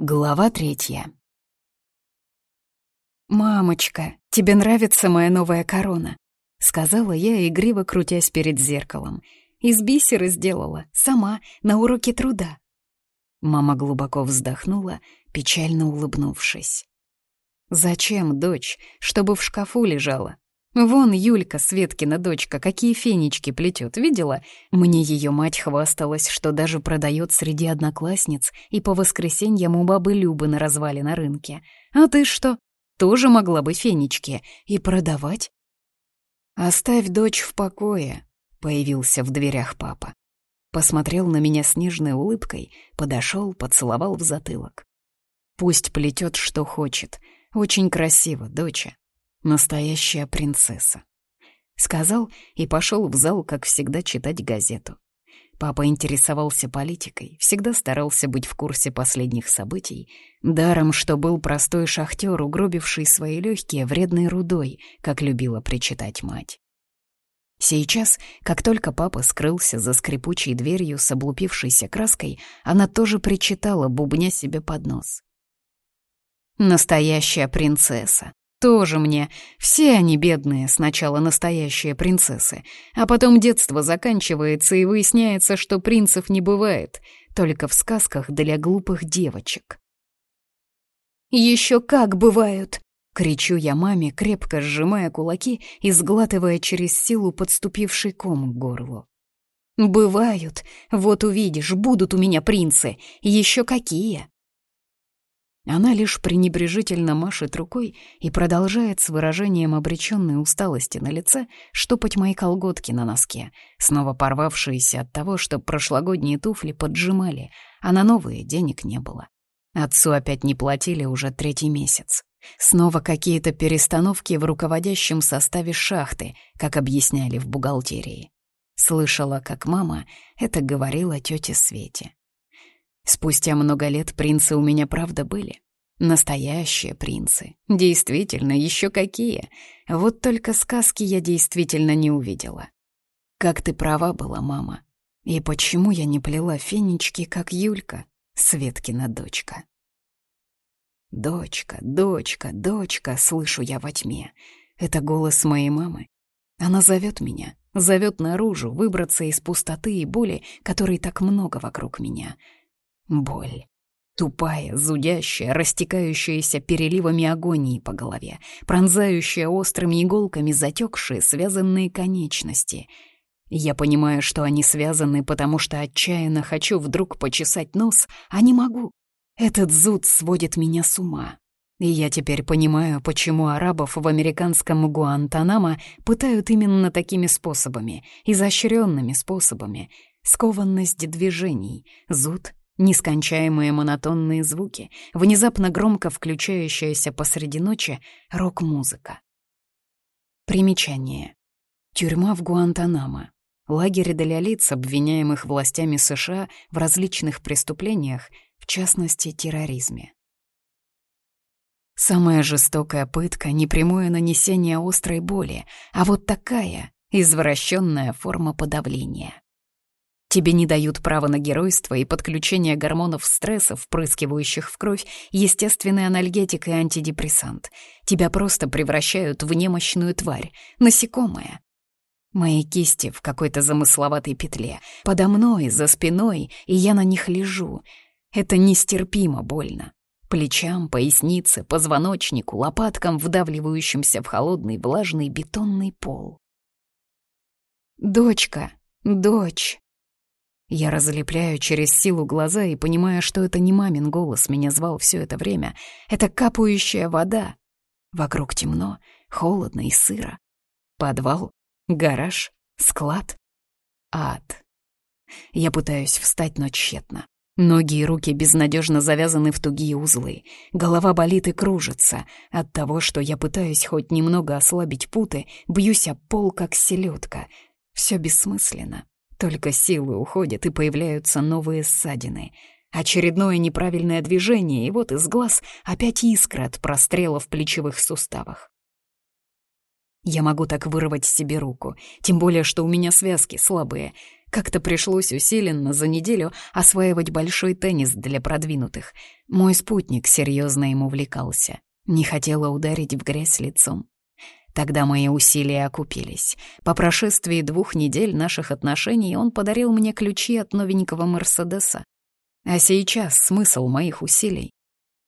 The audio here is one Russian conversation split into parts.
Глава третья. «Мамочка, тебе нравится моя новая корона?» — сказала я, игриво крутясь перед зеркалом. «Из бисера сделала, сама, на уроке труда». Мама глубоко вздохнула, печально улыбнувшись. «Зачем, дочь? Чтобы в шкафу лежала. Вон Юлька, Светкина дочка, какие фенечки плетет, видела? Мне ее мать хвасталась, что даже продает среди одноклассниц и по воскресеньям у бабы Любы на развале на рынке. А ты что? Тоже могла бы фенечки и продавать? «Оставь дочь в покое», — появился в дверях папа. Посмотрел на меня с нежной улыбкой, подошел, поцеловал в затылок. «Пусть плетет, что хочет. Очень красиво, доча. Настоящая принцесса. Сказал и пошел в зал, как всегда, читать газету. Папа интересовался политикой, всегда старался быть в курсе последних событий, даром, что был простой шахтер, угробивший свои легкие вредной рудой, как любила причитать мать. Сейчас, как только папа скрылся за скрипучей дверью с облупившейся краской, она тоже причитала, бубня себе под нос. «Настоящая принцесса! Тоже мне. Все они бедные, сначала настоящие принцессы. А потом детство заканчивается, и выясняется, что принцев не бывает. Только в сказках для глупых девочек. «Еще как бывают!» — кричу я маме, крепко сжимая кулаки и сглатывая через силу подступивший ком к горлу. «Бывают. Вот увидишь, будут у меня принцы. Еще какие!» Она лишь пренебрежительно машет рукой и продолжает с выражением обреченной усталости на лице штопать мои колготки на носке, снова порвавшиеся от того, что прошлогодние туфли поджимали, а на новые денег не было. Отцу опять не платили уже третий месяц. Снова какие-то перестановки в руководящем составе шахты, как объясняли в бухгалтерии. Слышала, как мама это говорила тете Свете. Спустя много лет принцы у меня правда были. Настоящие принцы. Действительно, еще какие. Вот только сказки я действительно не увидела. Как ты права была, мама. И почему я не плела фенечки, как Юлька, Светкина дочка? «Дочка, дочка, дочка», — слышу я во тьме. Это голос моей мамы. Она зовет меня, зовет наружу, выбраться из пустоты и боли, которой так много вокруг меня — Боль. Тупая, зудящая, растекающаяся переливами агонии по голове, пронзающая острыми иголками затекшие, связанные конечности. Я понимаю, что они связаны, потому что отчаянно хочу вдруг почесать нос, а не могу. Этот зуд сводит меня с ума. И я теперь понимаю, почему арабов в американском Гуантанамо пытают именно такими способами, изощренными способами. Скованность движений, зуд Нескончаемые монотонные звуки, внезапно громко включающаяся посреди ночи рок-музыка. Примечание. Тюрьма в Гуантанамо. Лагерь для лиц, обвиняемых властями США в различных преступлениях, в частности, терроризме. Самая жестокая пытка — непрямое нанесение острой боли, а вот такая — извращенная форма подавления. Тебе не дают права на геройство и подключение гормонов стресса, впрыскивающих в кровь естественный анальгетик и антидепрессант. Тебя просто превращают в немощную тварь, насекомое. Мои кисти в какой-то замысловатой петле, подо мной, за спиной, и я на них лежу. Это нестерпимо больно. Плечам, пояснице, позвоночнику, лопаткам, вдавливающимся в холодный влажный бетонный пол. «Дочка, дочь!» Я разлепляю через силу глаза и понимаю, что это не мамин голос меня звал все это время. Это капающая вода. Вокруг темно, холодно и сыро. Подвал, гараж, склад, ад. Я пытаюсь встать, но тщетно. Ноги и руки безнадежно завязаны в тугие узлы. Голова болит и кружится. От того, что я пытаюсь хоть немного ослабить путы, бьюсь об пол, как селедка. Все бессмысленно. Только силы уходят, и появляются новые ссадины. Очередное неправильное движение, и вот из глаз опять искра от прострела в плечевых суставах. Я могу так вырвать себе руку, тем более, что у меня связки слабые. Как-то пришлось усиленно за неделю осваивать большой теннис для продвинутых. Мой спутник серьезно им увлекался. Не хотела ударить в грязь лицом. Тогда мои усилия окупились. По прошествии двух недель наших отношений он подарил мне ключи от новенького Мерседеса. А сейчас смысл моих усилий?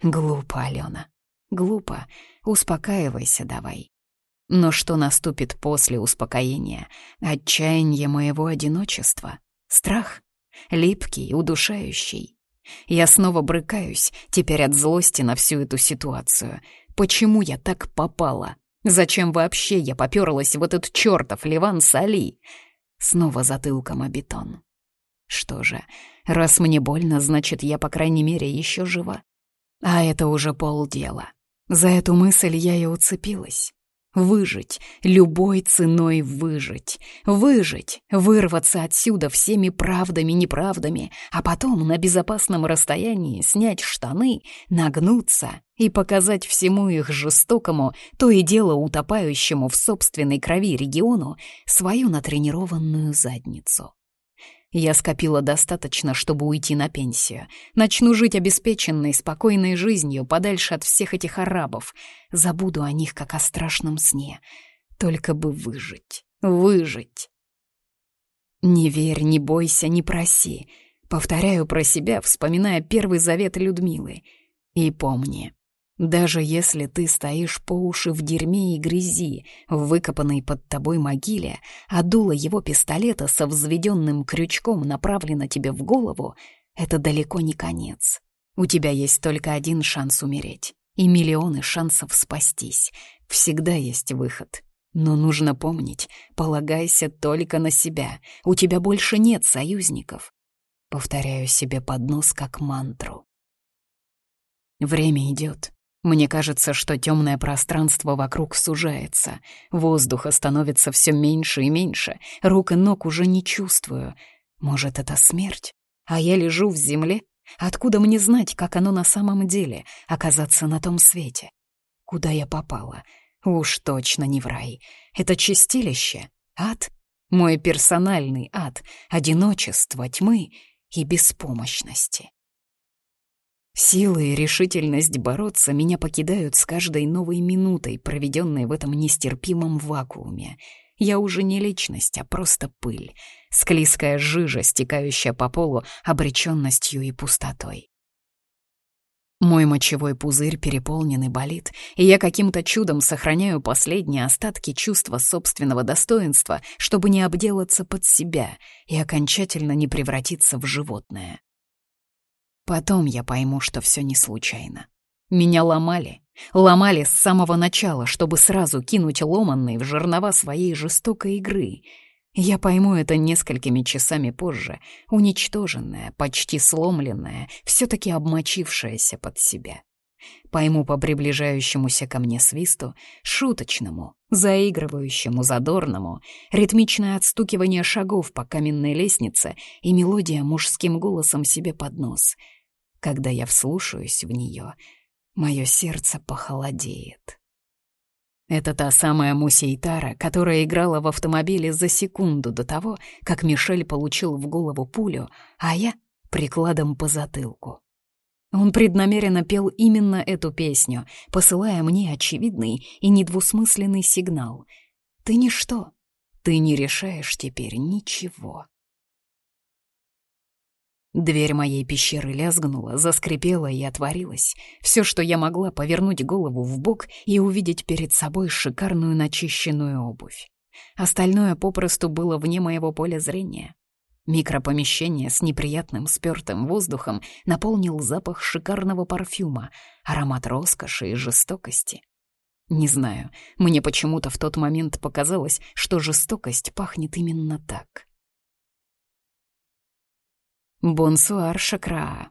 Глупо, Алена. Глупо. Успокаивайся давай. Но что наступит после успокоения? Отчаяние моего одиночества? Страх? Липкий, удушающий. Я снова брыкаюсь, теперь от злости на всю эту ситуацию. Почему я так попала? Зачем вообще я попёрлась в этот чёртов Ливан Сали? Снова затылком о бетон. Что же, раз мне больно, значит, я, по крайней мере, ещё жива. А это уже полдела. За эту мысль я и уцепилась. Выжить, любой ценой выжить. Выжить, вырваться отсюда всеми правдами-неправдами, а потом на безопасном расстоянии снять штаны, нагнуться и показать всему их жестокому, то и дело утопающему в собственной крови региону, свою натренированную задницу. Я скопила достаточно, чтобы уйти на пенсию. Начну жить обеспеченной, спокойной жизнью, подальше от всех этих арабов. Забуду о них, как о страшном сне. Только бы выжить, выжить. Не верь, не бойся, не проси. Повторяю про себя, вспоминая первый завет Людмилы. И помни, даже если ты стоишь по уши в дерьме и грязи, в выкопанной под тобой могиле, а дуло его пистолета со взведенным крючком направлено тебе в голову, это далеко не конец. У тебя есть только один шанс умереть и миллионы шансов спастись. Всегда есть выход. Но нужно помнить, полагайся только на себя. У тебя больше нет союзников. Повторяю себе под нос как мантру. Время идет. Мне кажется, что темное пространство вокруг сужается. Воздуха становится все меньше и меньше. Рук и ног уже не чувствую. Может, это смерть? А я лежу в земле? Откуда мне знать, как оно на самом деле, оказаться на том свете? Куда я попала? Уж точно не в рай. Это чистилище? Ад? Мой персональный ад, одиночество, тьмы и беспомощности. Силы и решительность бороться меня покидают с каждой новой минутой, проведенной в этом нестерпимом вакууме. Я уже не личность, а просто пыль, склизкая жижа, стекающая по полу обреченностью и пустотой. Мой мочевой пузырь переполнен и болит, и я каким-то чудом сохраняю последние остатки чувства собственного достоинства, чтобы не обделаться под себя и окончательно не превратиться в животное. Потом я пойму, что все не случайно. Меня ломали. Ломали с самого начала, чтобы сразу кинуть ломанный в жернова своей жестокой игры. Я пойму это несколькими часами позже, уничтоженная, почти сломленная, все-таки обмочившаяся под себя. Пойму по приближающемуся ко мне свисту, шуточному, заигрывающему, задорному, ритмичное отстукивание шагов по каменной лестнице и мелодия мужским голосом себе под нос — когда я вслушаюсь в нее, мое сердце похолодеет. Это та самая Мусейтара, которая играла в автомобиле за секунду до того, как Мишель получил в голову пулю, а я — прикладом по затылку. Он преднамеренно пел именно эту песню, посылая мне очевидный и недвусмысленный сигнал. «Ты ничто, ты не решаешь теперь ничего». Дверь моей пещеры лязгнула, заскрипела и отворилась. Все, что я могла, повернуть голову в бок и увидеть перед собой шикарную начищенную обувь. Остальное попросту было вне моего поля зрения. Микропомещение с неприятным спёртым воздухом наполнил запах шикарного парфюма, аромат роскоши и жестокости. Не знаю, мне почему-то в тот момент показалось, что жестокость пахнет именно так. Бонсуар Шакра.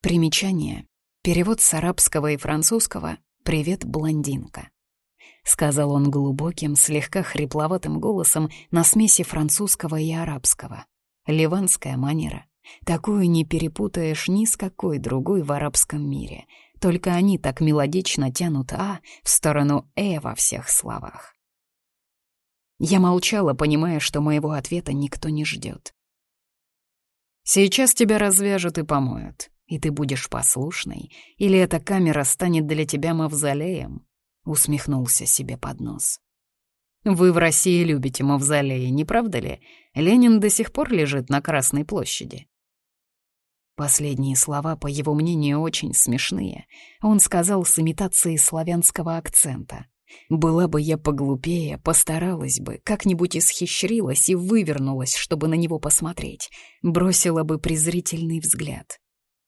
Примечание. Перевод с арабского и французского «Привет, блондинка». Сказал он глубоким, слегка хрипловатым голосом на смеси французского и арабского. Ливанская манера. Такую не перепутаешь ни с какой другой в арабском мире. Только они так мелодично тянут «а» в сторону «э» во всех словах. Я молчала, понимая, что моего ответа никто не ждет. Сейчас тебя развяжут и помоют, и ты будешь послушной, или эта камера станет для тебя мавзолеем?» — усмехнулся себе под нос. «Вы в России любите мавзолеи, не правда ли? Ленин до сих пор лежит на Красной площади». Последние слова, по его мнению, очень смешные. Он сказал с имитацией славянского акцента. Была бы я поглупее, постаралась бы, как-нибудь исхищрилась и вывернулась, чтобы на него посмотреть. Бросила бы презрительный взгляд.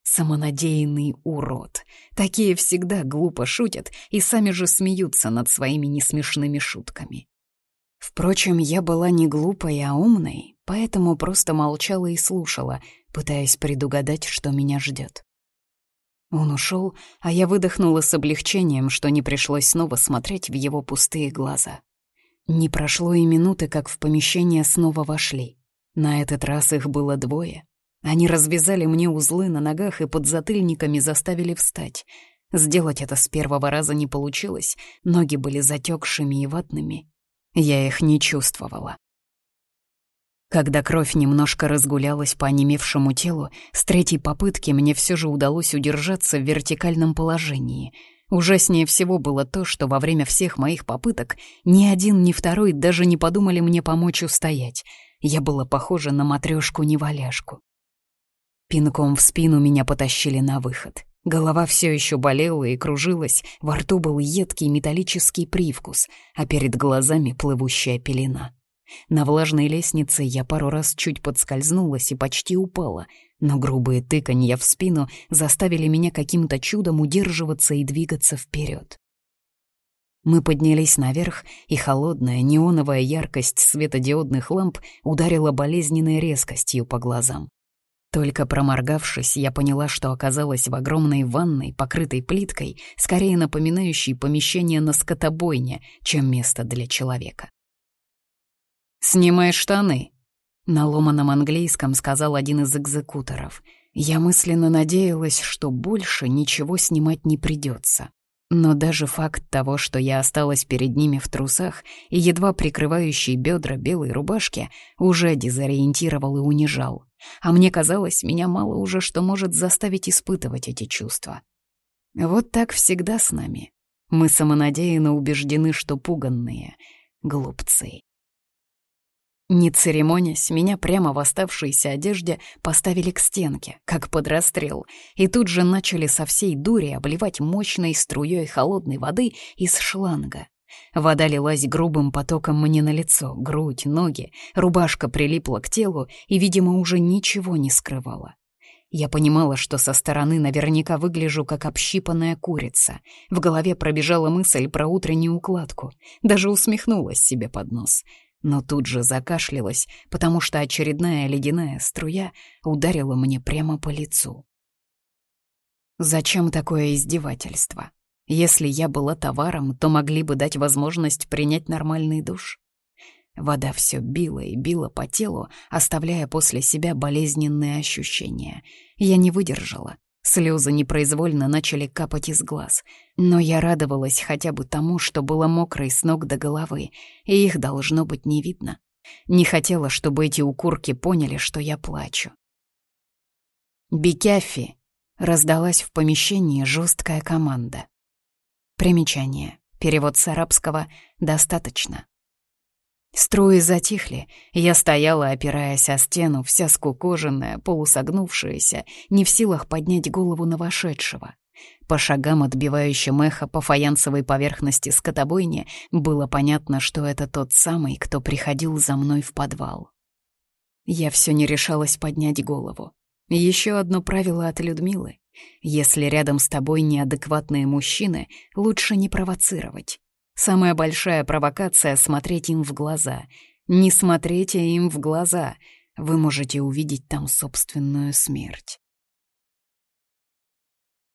Самонадеянный урод. Такие всегда глупо шутят и сами же смеются над своими несмешными шутками. Впрочем, я была не глупой, а умной, поэтому просто молчала и слушала, пытаясь предугадать, что меня ждет. Он ушел, а я выдохнула с облегчением, что не пришлось снова смотреть в его пустые глаза. Не прошло и минуты, как в помещение снова вошли. На этот раз их было двое. Они развязали мне узлы на ногах и под затыльниками заставили встать. Сделать это с первого раза не получилось, ноги были затекшими и ватными. Я их не чувствовала. Когда кровь немножко разгулялась по онемевшему телу, с третьей попытки мне все же удалось удержаться в вертикальном положении. Ужаснее всего было то, что во время всех моих попыток ни один, ни второй даже не подумали мне помочь устоять. Я была похожа на матрешку-неваляшку. Пинком в спину меня потащили на выход. Голова все еще болела и кружилась, во рту был едкий металлический привкус, а перед глазами плывущая пелена. На влажной лестнице я пару раз чуть подскользнулась и почти упала, но грубые тыканья в спину заставили меня каким-то чудом удерживаться и двигаться вперед. Мы поднялись наверх, и холодная неоновая яркость светодиодных ламп ударила болезненной резкостью по глазам. Только проморгавшись, я поняла, что оказалась в огромной ванной, покрытой плиткой, скорее напоминающей помещение на скотобойне, чем место для человека. «Снимай штаны», — на ломаном английском сказал один из экзекуторов. Я мысленно надеялась, что больше ничего снимать не придется. Но даже факт того, что я осталась перед ними в трусах и едва прикрывающей бедра белой рубашки, уже дезориентировал и унижал. А мне казалось, меня мало уже что может заставить испытывать эти чувства. Вот так всегда с нами. Мы самонадеянно убеждены, что пуганные, глупцы. Не церемонясь, меня прямо в оставшейся одежде поставили к стенке, как под расстрел, и тут же начали со всей дури обливать мощной струей холодной воды из шланга. Вода лилась грубым потоком мне на лицо, грудь, ноги, рубашка прилипла к телу и, видимо, уже ничего не скрывала. Я понимала, что со стороны наверняка выгляжу как общипанная курица. В голове пробежала мысль про утреннюю укладку. Даже усмехнулась себе под нос — но тут же закашлялась, потому что очередная ледяная струя ударила мне прямо по лицу. Зачем такое издевательство? Если я была товаром, то могли бы дать возможность принять нормальный душ. Вода все била и била по телу, оставляя после себя болезненные ощущения. Я не выдержала, Слезы непроизвольно начали капать из глаз, но я радовалась хотя бы тому, что было мокрой с ног до головы, и их должно быть не видно. Не хотела, чтобы эти укурки поняли, что я плачу. «Бикяфи!» — раздалась в помещении жесткая команда. Примечание. Перевод с арабского «достаточно». Струи затихли, я стояла, опираясь о стену, вся скукоженная, полусогнувшаяся, не в силах поднять голову на вошедшего. По шагам, отбивающим эхо по фаянсовой поверхности скотобойни, было понятно, что это тот самый, кто приходил за мной в подвал. Я все не решалась поднять голову. Еще одно правило от Людмилы. Если рядом с тобой неадекватные мужчины, лучше не провоцировать. Самая большая провокация — смотреть им в глаза. Не смотрите им в глаза. Вы можете увидеть там собственную смерть.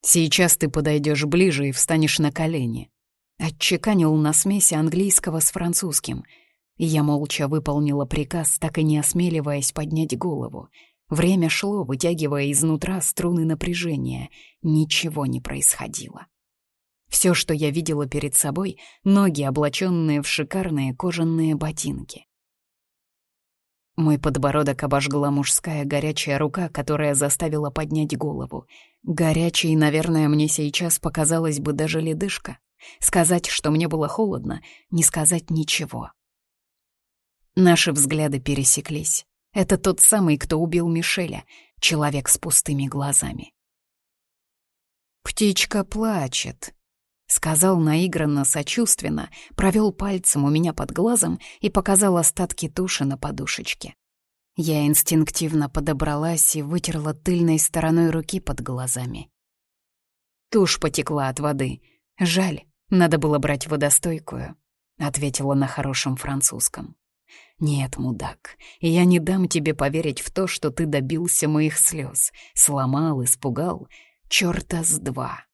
Сейчас ты подойдешь ближе и встанешь на колени. Отчеканил на смеси английского с французским. Я молча выполнила приказ, так и не осмеливаясь поднять голову. Время шло, вытягивая изнутра струны напряжения. Ничего не происходило. Все, что я видела перед собой, ноги, облаченные в шикарные кожаные ботинки. Мой подбородок обожгла мужская горячая рука, которая заставила поднять голову. Горячей, наверное, мне сейчас показалась бы даже ледышка. Сказать, что мне было холодно, не сказать ничего. Наши взгляды пересеклись. Это тот самый, кто убил Мишеля, человек с пустыми глазами. «Птичка плачет», — сказал наигранно сочувственно, провел пальцем у меня под глазом и показал остатки туши на подушечке. Я инстинктивно подобралась и вытерла тыльной стороной руки под глазами. Тушь потекла от воды. Жаль, надо было брать водостойкую, — ответила на хорошем французском. «Нет, мудак, я не дам тебе поверить в то, что ты добился моих слез, сломал, испугал. Чёрта с два!»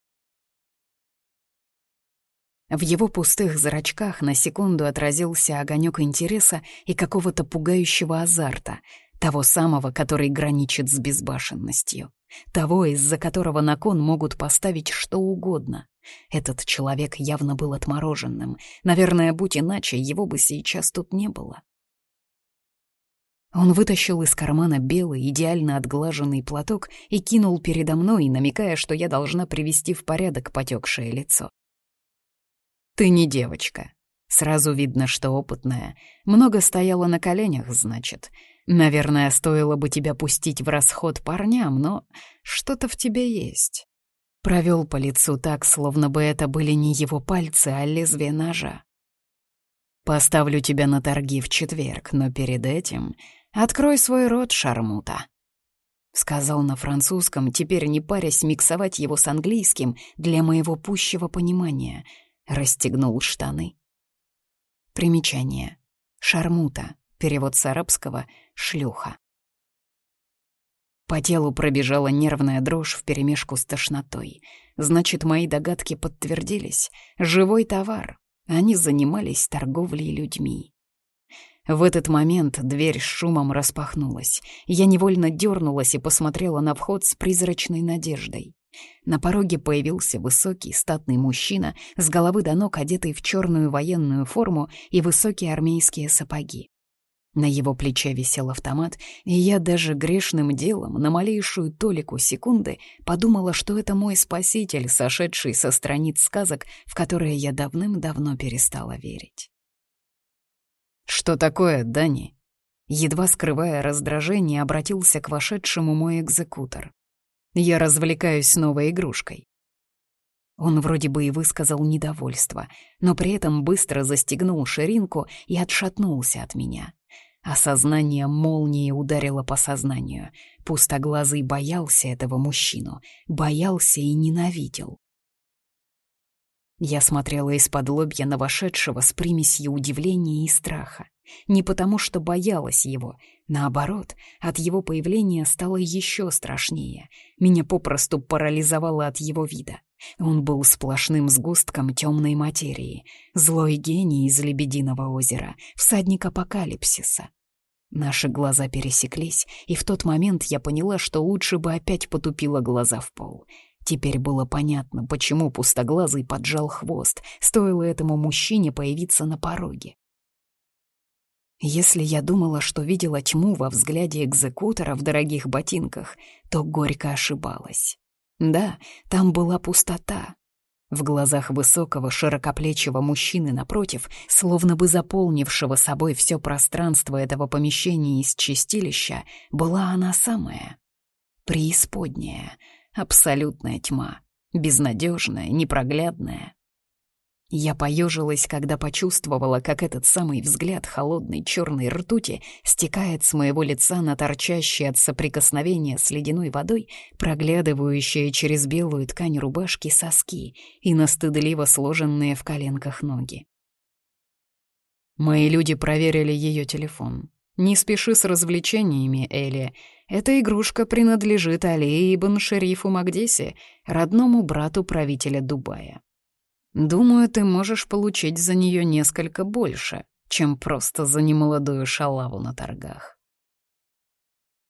В его пустых зрачках на секунду отразился огонек интереса и какого-то пугающего азарта, того самого, который граничит с безбашенностью, того, из-за которого на кон могут поставить что угодно. Этот человек явно был отмороженным. Наверное, будь иначе, его бы сейчас тут не было. Он вытащил из кармана белый, идеально отглаженный платок и кинул передо мной, намекая, что я должна привести в порядок потекшее лицо. «Ты не девочка. Сразу видно, что опытная. Много стояла на коленях, значит. Наверное, стоило бы тебя пустить в расход парням, но что-то в тебе есть». Провел по лицу так, словно бы это были не его пальцы, а лезвие ножа. «Поставлю тебя на торги в четверг, но перед этим открой свой рот, шармута». Сказал на французском, теперь не парясь миксовать его с английским для моего пущего понимания. Расстегнул штаны. Примечание. Шармута. Перевод с арабского «шлюха». По телу пробежала нервная дрожь вперемешку с тошнотой. Значит, мои догадки подтвердились. Живой товар. Они занимались торговлей людьми. В этот момент дверь с шумом распахнулась. Я невольно дернулась и посмотрела на вход с призрачной надеждой. На пороге появился высокий, статный мужчина, с головы до ног одетый в черную военную форму и высокие армейские сапоги. На его плече висел автомат, и я даже грешным делом на малейшую толику секунды подумала, что это мой спаситель, сошедший со страниц сказок, в которые я давным-давно перестала верить. «Что такое, Дани?» Едва скрывая раздражение, обратился к вошедшему мой экзекутор. «Я развлекаюсь новой игрушкой». Он вроде бы и высказал недовольство, но при этом быстро застегнул ширинку и отшатнулся от меня. Осознание молнии ударило по сознанию. Пустоглазый боялся этого мужчину, боялся и ненавидел. Я смотрела из-под лобья на вошедшего с примесью удивления и страха. Не потому, что боялась его. Наоборот, от его появления стало еще страшнее. Меня попросту парализовало от его вида. Он был сплошным сгустком темной материи, злой гений из Лебединого озера, всадник апокалипсиса. Наши глаза пересеклись, и в тот момент я поняла, что лучше бы опять потупила глаза в пол. Теперь было понятно, почему пустоглазый поджал хвост, стоило этому мужчине появиться на пороге. Если я думала, что видела тьму во взгляде экзекутора в дорогих ботинках, то горько ошибалась. Да, там была пустота. В глазах высокого, широкоплечего мужчины напротив, словно бы заполнившего собой все пространство этого помещения из чистилища, была она самая. Преисподняя, абсолютная тьма, безнадежная, непроглядная. Я поежилась, когда почувствовала, как этот самый взгляд холодной черной ртути стекает с моего лица на торчащие от соприкосновения с ледяной водой, проглядывающие через белую ткань рубашки соски и на стыдливо сложенные в коленках ноги. Мои люди проверили ее телефон. «Не спеши с развлечениями, Элли. Эта игрушка принадлежит Али Ибн Шерифу Магдисе, родному брату правителя Дубая. Думаю, ты можешь получить за нее несколько больше, чем просто за немолодую шалаву на торгах.